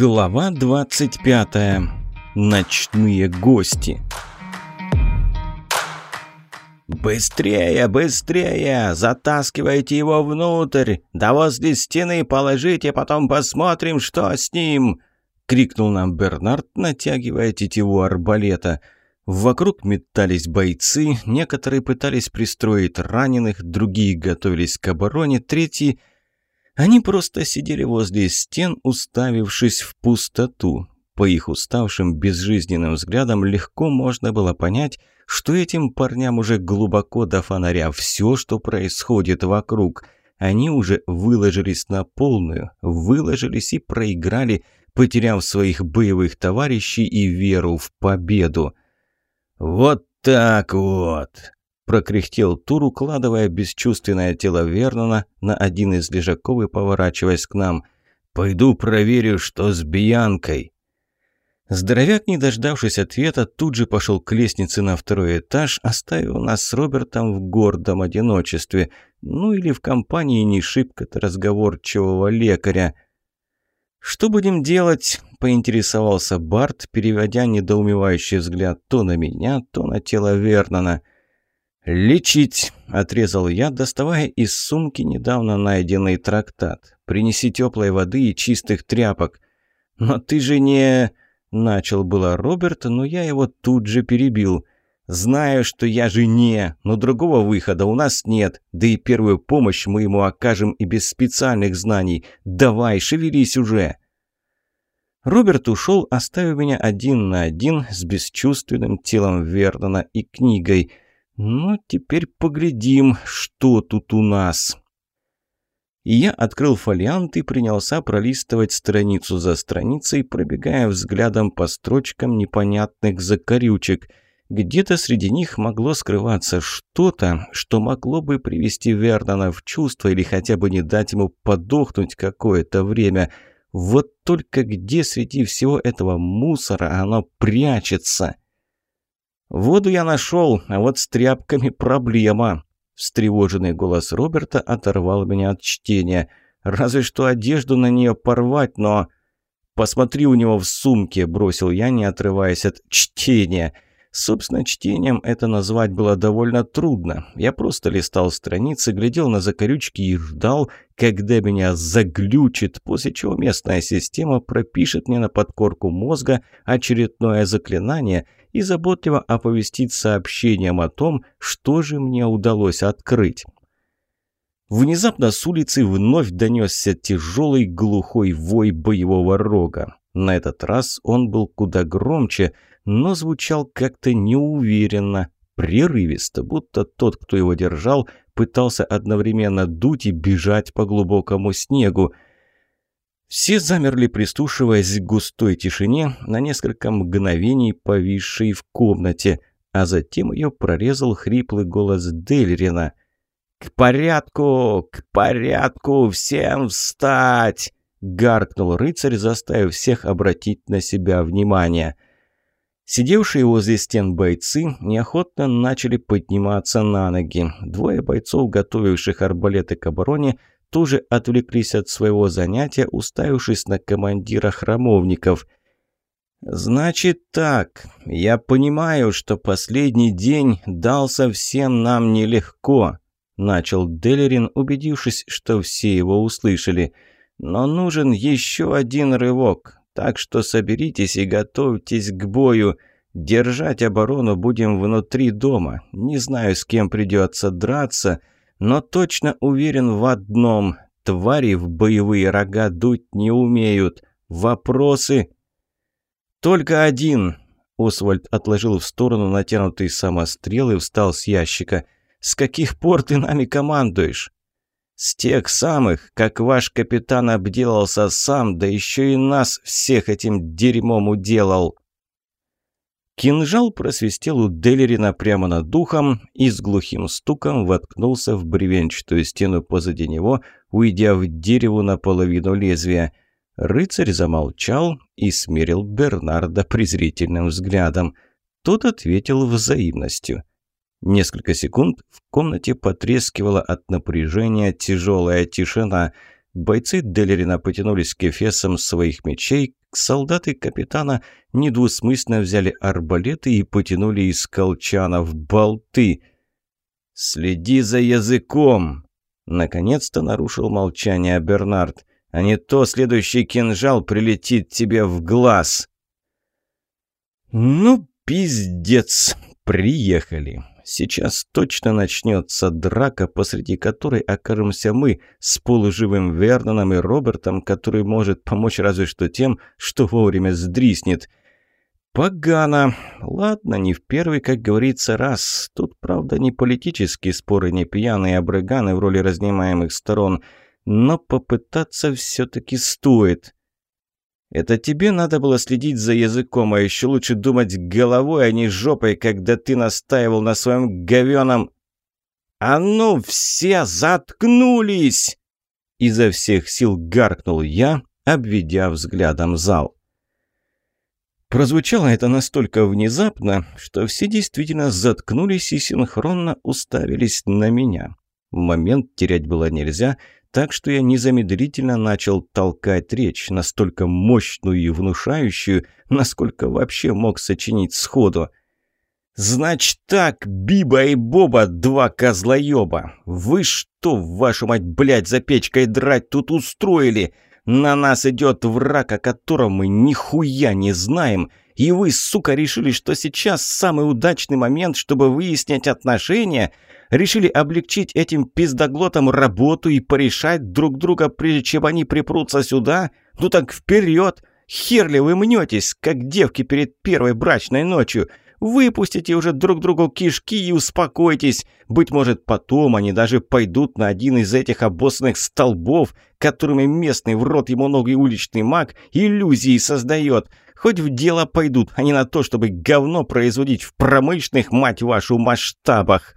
Глава 25. Ночные гости. «Быстрее, быстрее! Затаскивайте его внутрь! Да возле стены положите, потом посмотрим, что с ним!» — крикнул нам Бернард, натягивая тетиву арбалета. Вокруг метались бойцы, некоторые пытались пристроить раненых, другие готовились к обороне, третьи они просто сидели возле стен, уставившись в пустоту. По их уставшим безжизненным взглядам легко можно было понять, что этим парням уже глубоко до фонаря все, что происходит вокруг. Они уже выложились на полную, выложились и проиграли, потеряв своих боевых товарищей и веру в победу. «Вот так вот!» Прокряхтел Тур, укладывая бесчувственное тело Вернона на один из лежаков и поворачиваясь к нам. «Пойду проверю, что с Биянкой». Здоровяк, не дождавшись ответа, тут же пошел к лестнице на второй этаж, оставив нас с Робертом в гордом одиночестве. Ну или в компании не шибко-то разговорчивого лекаря. «Что будем делать?» – поинтересовался Барт, переводя недоумевающий взгляд то на меня, то на тело Вернона. «Лечить!» – отрезал я, доставая из сумки недавно найденный трактат. «Принеси теплой воды и чистых тряпок». «Но ты же не...» – начал было Роберт, но я его тут же перебил. «Знаю, что я же не, но другого выхода у нас нет, да и первую помощь мы ему окажем и без специальных знаний. Давай, шевелись уже!» Роберт ушел, оставив меня один на один с бесчувственным телом Вернона и книгой – ну, теперь поглядим, что тут у нас. И я открыл фолиант и принялся пролистывать страницу за страницей, пробегая взглядом по строчкам непонятных закорючек. Где-то среди них могло скрываться что-то, что могло бы привести Вернона в чувство или хотя бы не дать ему подохнуть какое-то время. Вот только где среди всего этого мусора оно прячется? «Воду я нашел, а вот с тряпками проблема». Встревоженный голос Роберта оторвал меня от чтения. «Разве что одежду на нее порвать, но...» «Посмотри у него в сумке», — бросил я, не отрываясь от чтения. Собственно, чтением это назвать было довольно трудно. Я просто листал страницы, глядел на закорючки и ждал, когда меня заглючит, после чего местная система пропишет мне на подкорку мозга очередное заклинание и заботливо оповестит сообщением о том, что же мне удалось открыть. Внезапно с улицы вновь донесся тяжелый глухой вой боевого рога. На этот раз он был куда громче – но звучал как-то неуверенно, прерывисто, будто тот, кто его держал, пытался одновременно дуть и бежать по глубокому снегу. Все замерли, прислушиваясь к густой тишине, на несколько мгновений повисшей в комнате, а затем ее прорезал хриплый голос Дельрина. «К порядку! К порядку! Всем встать!» — гаркнул рыцарь, заставив всех обратить на себя внимание — Сидевшие возле стен бойцы неохотно начали подниматься на ноги. Двое бойцов, готовивших арбалеты к обороне, тоже отвлеклись от своего занятия, уставившись на командира храмовников. «Значит так, я понимаю, что последний день дался всем нам нелегко», начал Делерин, убедившись, что все его услышали. «Но нужен еще один рывок. Так что соберитесь и готовьтесь к бою. Держать оборону будем внутри дома. Не знаю, с кем придется драться, но точно уверен в одном. Твари в боевые рога дуть не умеют. Вопросы? Только один. Освальд отложил в сторону натянутый самострел и встал с ящика. «С каких пор ты нами командуешь?» С тех самых, как ваш капитан обделался сам, да еще и нас всех этим дерьмом уделал. Кинжал просвистел у Делерина прямо над духом и с глухим стуком воткнулся в бревенчатую стену позади него, уйдя в дерево наполовину лезвия. Рыцарь замолчал и смерил Бернарда презрительным взглядом. Тот ответил взаимностью. Несколько секунд в комнате потрескивала от напряжения тяжелая тишина. Бойцы Делерина потянулись к эфесам своих мечей, солдаты капитана недвусмысленно взяли арбалеты и потянули из колчанов болты. «Следи за языком!» Наконец-то нарушил молчание Бернард. «А не то следующий кинжал прилетит тебе в глаз!» «Ну, пиздец! Приехали!» Сейчас точно начнется драка, посреди которой окажемся мы с полуживым Верноном и Робертом, который может помочь разве что тем, что вовремя сдриснет. Погано. Ладно, не в первый, как говорится, раз. Тут, правда, не политические споры, не пьяные обрыганы в роли разнимаемых сторон. Но попытаться все-таки стоит. Это тебе надо было следить за языком, а еще лучше думать головой, а не жопой, когда ты настаивал на своем говеном... «А ну, все заткнулись!» Изо всех сил гаркнул я, обведя взглядом зал. Прозвучало это настолько внезапно, что все действительно заткнулись и синхронно уставились на меня. Момент терять было нельзя — так что я незамедлительно начал толкать речь, настолько мощную и внушающую, насколько вообще мог сочинить сходу. «Значит так, Биба и Боба, два козлоеба! Вы что, вашу мать, блядь, за печкой драть тут устроили? На нас идет враг, о котором мы нихуя не знаем, и вы, сука, решили, что сейчас самый удачный момент, чтобы выяснять отношения?» Решили облегчить этим пиздоглотам работу и порешать друг друга, прежде чем они припрутся сюда? Ну так вперед! Хер ли вы мнетесь, как девки перед первой брачной ночью? Выпустите уже друг другу кишки и успокойтесь. Быть может, потом они даже пойдут на один из этих обоссанных столбов, которыми местный в рот ему ногой уличный маг иллюзии создает. Хоть в дело пойдут, а не на то, чтобы говно производить в промышленных, мать вашу, масштабах.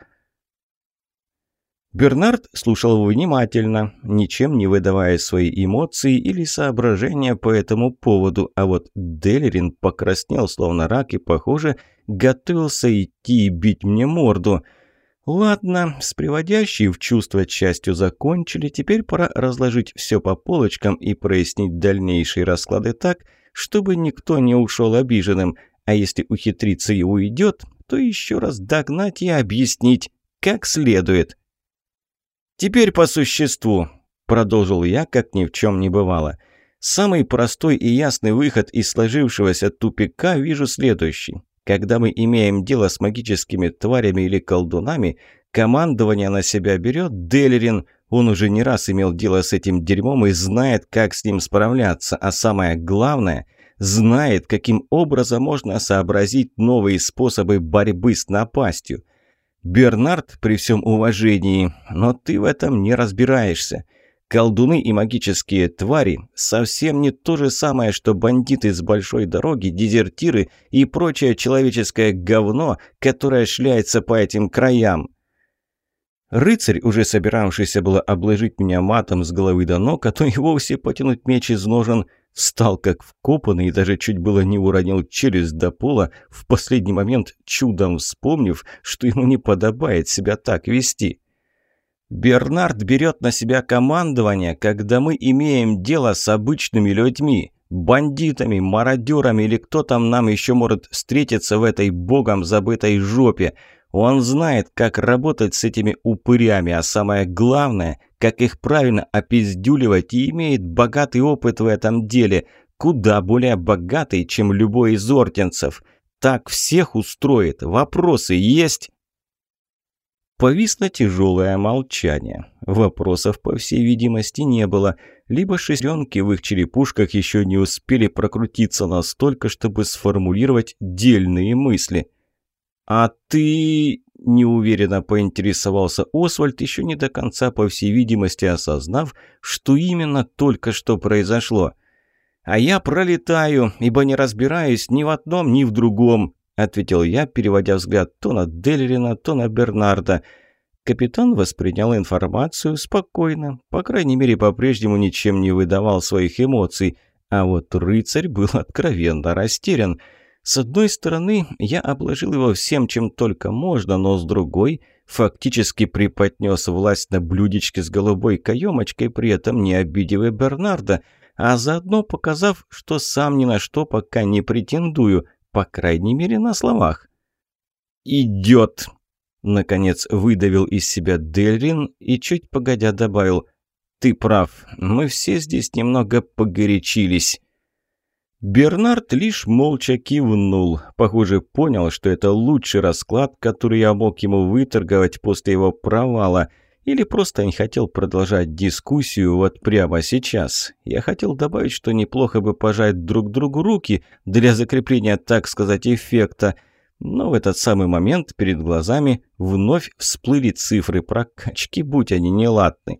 Бернард слушал внимательно, ничем не выдавая свои эмоции или соображения по этому поводу, а вот Делерин покраснел, словно рак, и, похоже, готовился идти и бить мне морду. Ладно, с приводящей в чувство частью закончили, теперь пора разложить все по полочкам и прояснить дальнейшие расклады так, чтобы никто не ушел обиженным, а если ухитриться и уйдет, то еще раз догнать и объяснить, как следует. «Теперь по существу», – продолжил я, как ни в чем не бывало. «Самый простой и ясный выход из сложившегося тупика вижу следующий. Когда мы имеем дело с магическими тварями или колдунами, командование на себя берет Делерин. Он уже не раз имел дело с этим дерьмом и знает, как с ним справляться, а самое главное – знает, каким образом можно сообразить новые способы борьбы с напастью. Бернард, при всем уважении, но ты в этом не разбираешься. Колдуны и магические твари совсем не то же самое, что бандиты с большой дороги, дезертиры и прочее человеческое говно, которое шляется по этим краям. Рыцарь, уже собиравшийся было обложить меня матом с головы до ног, а то и вовсе потянуть меч из ножен – Встал как вкопанный и даже чуть было не уронил челюсть до пола, в последний момент чудом вспомнив, что ему не подобает себя так вести. «Бернард берет на себя командование, когда мы имеем дело с обычными людьми, бандитами, мародерами или кто там нам еще может встретиться в этой богом забытой жопе. Он знает, как работать с этими упырями, а самое главное, как их правильно опиздюливать и имеет богатый опыт в этом деле, куда более богатый, чем любой из орденцев. Так всех устроит. Вопросы есть?» Повисло тяжелое молчание. Вопросов, по всей видимости, не было. Либо шестеренки в их черепушках еще не успели прокрутиться настолько, чтобы сформулировать дельные мысли – «А ты...» – неуверенно поинтересовался Освальд, еще не до конца, по всей видимости, осознав, что именно только что произошло. «А я пролетаю, ибо не разбираюсь ни в одном, ни в другом», – ответил я, переводя взгляд то на Делерина, то на Бернарда. Капитан воспринял информацию спокойно, по крайней мере, по-прежнему ничем не выдавал своих эмоций, а вот рыцарь был откровенно растерян – с одной стороны, я обложил его всем, чем только можно, но с другой фактически преподнес власть на блюдечке с голубой каемочкой, при этом не обидев Бернарда. а заодно показав, что сам ни на что пока не претендую, по крайней мере на словах. «Идет!» – наконец выдавил из себя Дельрин и чуть погодя добавил «Ты прав, мы все здесь немного погорячились». Бернард лишь молча кивнул. Похоже, понял, что это лучший расклад, который я мог ему выторговать после его провала. Или просто не хотел продолжать дискуссию вот прямо сейчас. Я хотел добавить, что неплохо бы пожать друг другу руки для закрепления, так сказать, эффекта. Но в этот самый момент перед глазами вновь всплыли цифры прокачки, будь они неладны.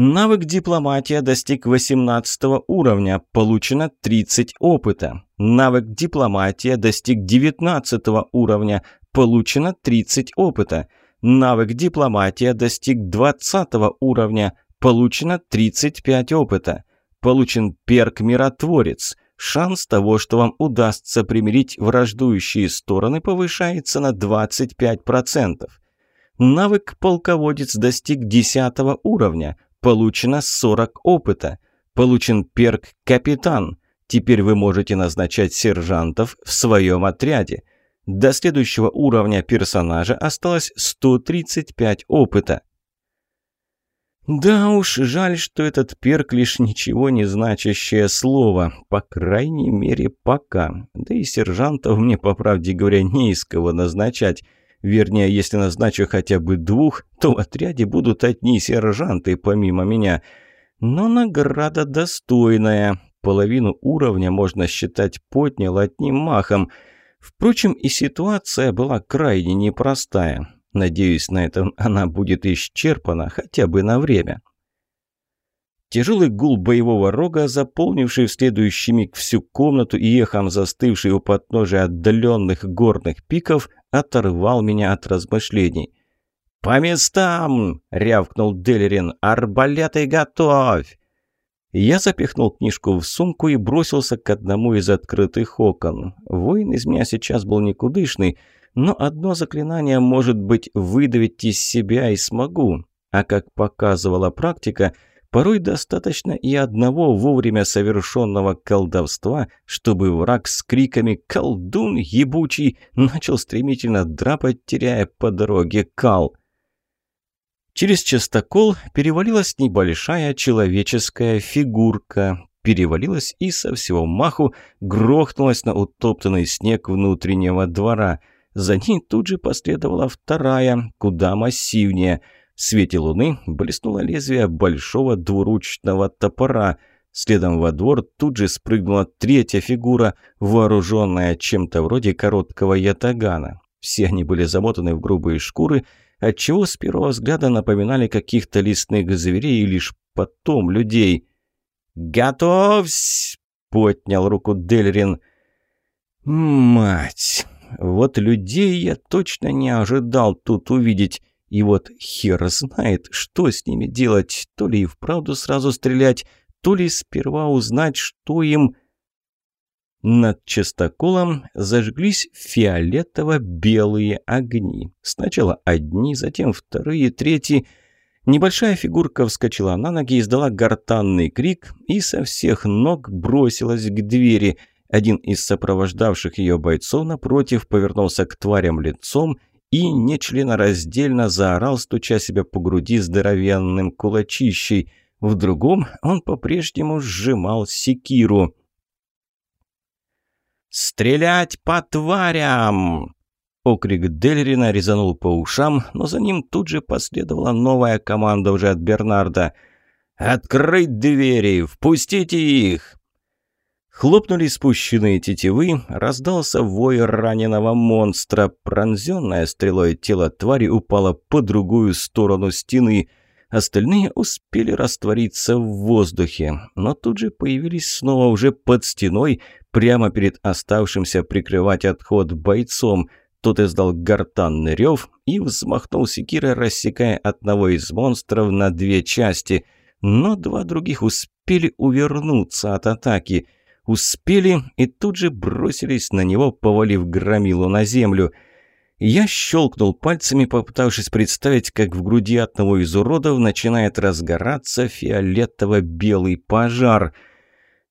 Навык дипломатия достиг 18 уровня, получено 30 опыта. Навык дипломатия достиг 19 уровня, получено 30 опыта. Навык дипломатия достиг 20 уровня, получено 35 опыта. Получен перк миротворец. Шанс того, что вам удастся примирить враждующие стороны, повышается на 25%. Навык полководец достиг 10 уровня – Получено 40 опыта. Получен перк «Капитан». Теперь вы можете назначать сержантов в своем отряде. До следующего уровня персонажа осталось 135 опыта. Да уж, жаль, что этот перк лишь ничего не значащее слово. По крайней мере, пока. Да и сержантов мне, по правде говоря, не из кого назначать. Вернее, если назначу хотя бы двух, то в отряде будут одни сержанты помимо меня. Но награда достойная. Половину уровня можно считать поднял одним махом. Впрочем, и ситуация была крайне непростая. Надеюсь, на этом она будет исчерпана хотя бы на время. Тяжелый гул боевого рога, заполнивший в следующий миг всю комнату и эхом застывший у подножия отдаленных горных пиков, оторвал меня от размышлений. «По местам!» — рявкнул Делерин. «Арбалеты готовь!» Я запихнул книжку в сумку и бросился к одному из открытых окон. Воин из меня сейчас был никудышный, но одно заклинание, может быть, выдавить из себя и смогу. А как показывала практика — Порой достаточно и одного вовремя совершенного колдовства, чтобы враг с криками «Колдун ебучий!» начал стремительно драпать, теряя по дороге кал. Через частокол перевалилась небольшая человеческая фигурка. Перевалилась и со всего маху грохнулась на утоптанный снег внутреннего двора. За ней тут же последовала вторая, куда массивнее – в свете луны блеснуло лезвие большого двуручного топора. Следом во двор тут же спрыгнула третья фигура, вооруженная чем-то вроде короткого ятагана. Все они были замотаны в грубые шкуры, отчего с первого взгляда напоминали каких-то лесных зверей и лишь потом людей. «Готовься!» — поднял руку Дельрин. «Мать! Вот людей я точно не ожидал тут увидеть. И вот хер знает, что с ними делать, то ли и вправду сразу стрелять, то ли сперва узнать, что им... Над частоколом зажглись фиолетово-белые огни. Сначала одни, затем вторые, третьи. Небольшая фигурка вскочила на ноги, издала гортанный крик и со всех ног бросилась к двери. Один из сопровождавших ее бойцов напротив повернулся к тварям лицом и нечленораздельно заорал, стуча себя по груди здоровенным кулачищей. В другом он по-прежнему сжимал секиру. «Стрелять по тварям!» Окрик Дельрина резанул по ушам, но за ним тут же последовала новая команда уже от Бернарда. «Открыть двери! Впустите их!» Хлопнули спущенные тетивы, раздался вой раненого монстра. Пронзенное стрелой тело твари упало по другую сторону стены. Остальные успели раствориться в воздухе, но тут же появились снова уже под стеной, прямо перед оставшимся прикрывать отход бойцом. Тот издал гортанный рев и взмахнул секирой, рассекая одного из монстров на две части. Но два других успели увернуться от атаки – Успели и тут же бросились на него, повалив громилу на землю. Я щелкнул пальцами, попытавшись представить, как в груди одного из уродов начинает разгораться фиолетово-белый пожар.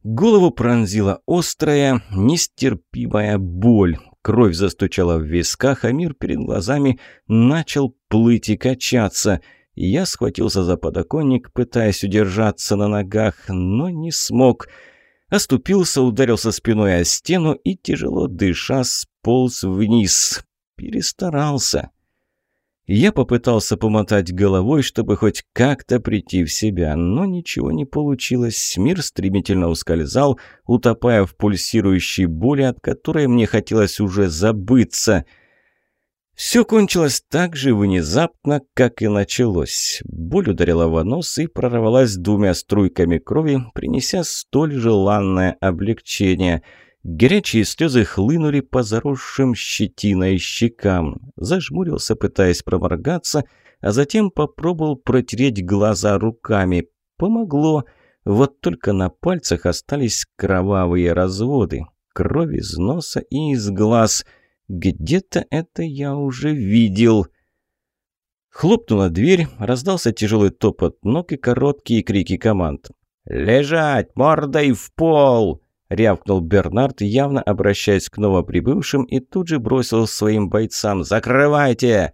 Голову пронзила острая, нестерпимая боль. Кровь застучала в висках, а мир перед глазами начал плыть и качаться. Я схватился за подоконник, пытаясь удержаться на ногах, но не смог. Оступился, ударился спиной о стену и, тяжело дыша, сполз вниз. Перестарался. Я попытался помотать головой, чтобы хоть как-то прийти в себя, но ничего не получилось. Мир стремительно ускользал, утопая в пульсирующей боли, от которой мне хотелось уже забыться. Все кончилось так же внезапно, как и началось. Боль ударила в нос и прорвалась двумя струйками крови, принеся столь желанное облегчение — Горячие слезы хлынули по заросшим щетиной щекам. Зажмурился, пытаясь проморгаться, а затем попробовал протереть глаза руками. Помогло. Вот только на пальцах остались кровавые разводы. Кровь из носа и из глаз. Где-то это я уже видел. Хлопнула дверь, раздался тяжелый топот ног и короткие крики команд. «Лежать! Мордой в пол!» — рявкнул Бернард, явно обращаясь к новоприбывшим, и тут же бросил своим бойцам «Закрывайте!».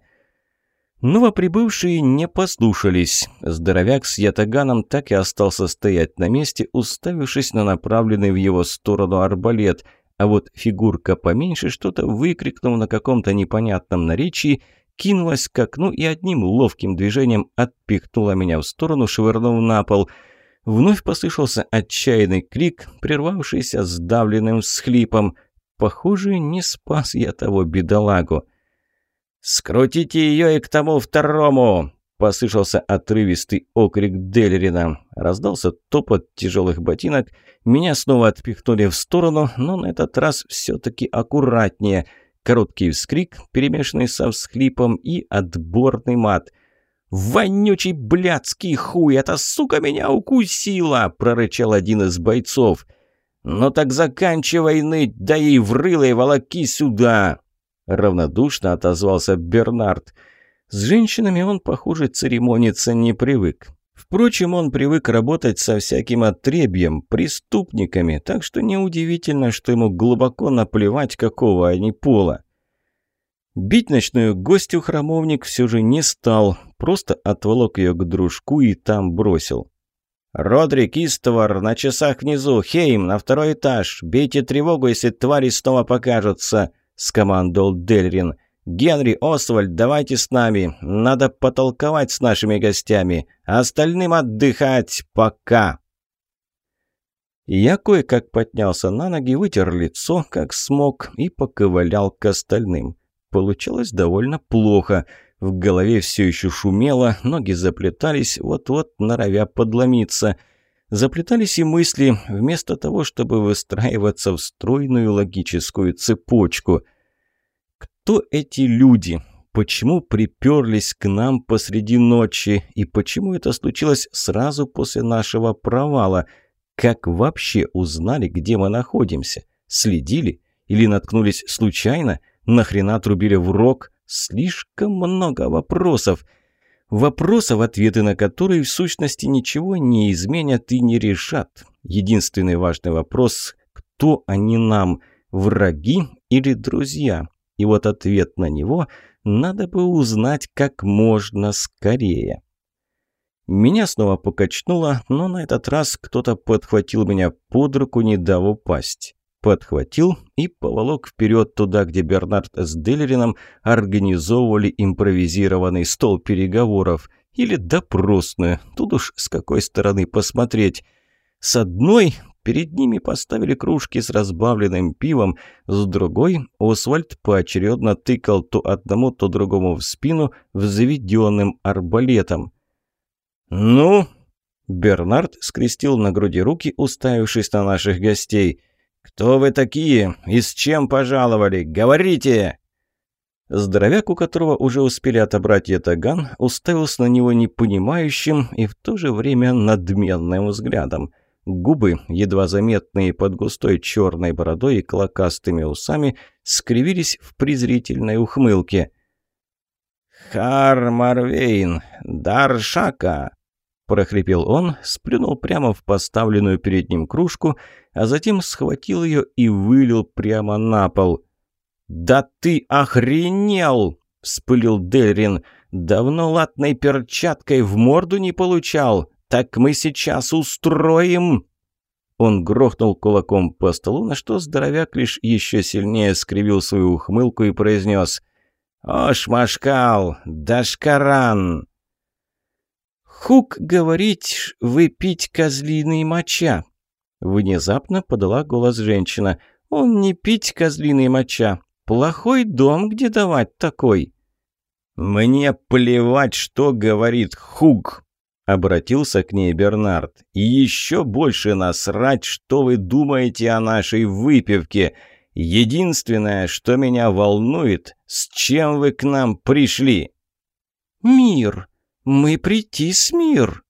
Новоприбывшие не послушались. Здоровяк с ятаганом так и остался стоять на месте, уставившись на направленный в его сторону арбалет, а вот фигурка поменьше, что-то выкрикнув на каком-то непонятном наречии, кинулась к окну и одним ловким движением отпихнула меня в сторону, швырнув на пол — Вновь послышался отчаянный крик, прервавшийся сдавленным всхлипом. Похоже, не спас я того бедолагу. «Скрутите ее и к тому второму!» Послышался отрывистый окрик Делерина. Раздался топот тяжелых ботинок. Меня снова отпихнули в сторону, но на этот раз все-таки аккуратнее. Короткий вскрик, перемешанный со всхлипом и отборный мат – «Вонючий блядский хуй! Эта сука меня укусила!» – прорычал один из бойцов. «Ну так заканчивай ныть, да и врыло волоки сюда!» Равнодушно отозвался Бернард. С женщинами он, похоже, церемониться не привык. Впрочем, он привык работать со всяким отребьем, преступниками, так что неудивительно, что ему глубоко наплевать, какого они пола. Бить ночную гостью храмовник все же не стал, просто отволок ее к дружку и там бросил. «Родрик, Истовар, на часах внизу, Хейм, на второй этаж, бейте тревогу, если твари снова покажутся», — скомандовал Дельрин. «Генри, Освальд, давайте с нами, надо потолковать с нашими гостями, остальным отдыхать, пока». Я кое-как поднялся на ноги, вытер лицо, как смог, и поковылял к остальным. Получалось довольно плохо. В голове все еще шумело, ноги заплетались, вот-вот норовя подломиться. Заплетались и мысли, вместо того, чтобы выстраиваться в стройную логическую цепочку. Кто эти люди? Почему приперлись к нам посреди ночи? И почему это случилось сразу после нашего провала? Как вообще узнали, где мы находимся? Следили? Или наткнулись случайно? — Нахрена трубили в рог? Слишком много вопросов. Вопросов, ответы на которые в сущности ничего не изменят и не решат. Единственный важный вопрос – кто они нам, враги или друзья? И вот ответ на него надо бы узнать как можно скорее. Меня снова покачнуло, но на этот раз кто-то подхватил меня под руку, не дав упасть подхватил и поволок вперед туда, где Бернард с Делерином организовывали импровизированный стол переговоров. Или допросную, тут уж с какой стороны посмотреть. С одной перед ними поставили кружки с разбавленным пивом, с другой Освальд поочередно тыкал то одному, то другому в спину взведенным арбалетом. «Ну?» Бернард скрестил на груди руки, уставившись на наших гостей – «Кто вы такие? И с чем пожаловали? Говорите!» Здоровяк, у которого уже успели отобрать ятаган, уставился на него непонимающим и в то же время надменным взглядом. Губы, едва заметные под густой черной бородой и клокастыми усами, скривились в презрительной ухмылке. «Хар Марвейн, Даршака!» – прохрипел он, сплюнул прямо в поставленную перед ним кружку, а затем схватил ее и вылил прямо на пол. «Да ты охренел!» – вспылил Дельрин. «Давно латной перчаткой в морду не получал!» «Так мы сейчас устроим!» Он грохнул кулаком по столу, на что здоровяк лишь еще сильнее скривил свою ухмылку и произнес «Ош, Машкал, Дашкаран!» «Хук говорить, выпить козлиный моча!» Внезапно подала голос женщина. «Он не пить козлиный моча. Плохой дом, где давать такой!» «Мне плевать, что говорит Хук!» Обратился к ней Бернард. «И еще больше насрать, что вы думаете о нашей выпивке. Единственное, что меня волнует, с чем вы к нам пришли?» «Мир! Мы прийти с мир!»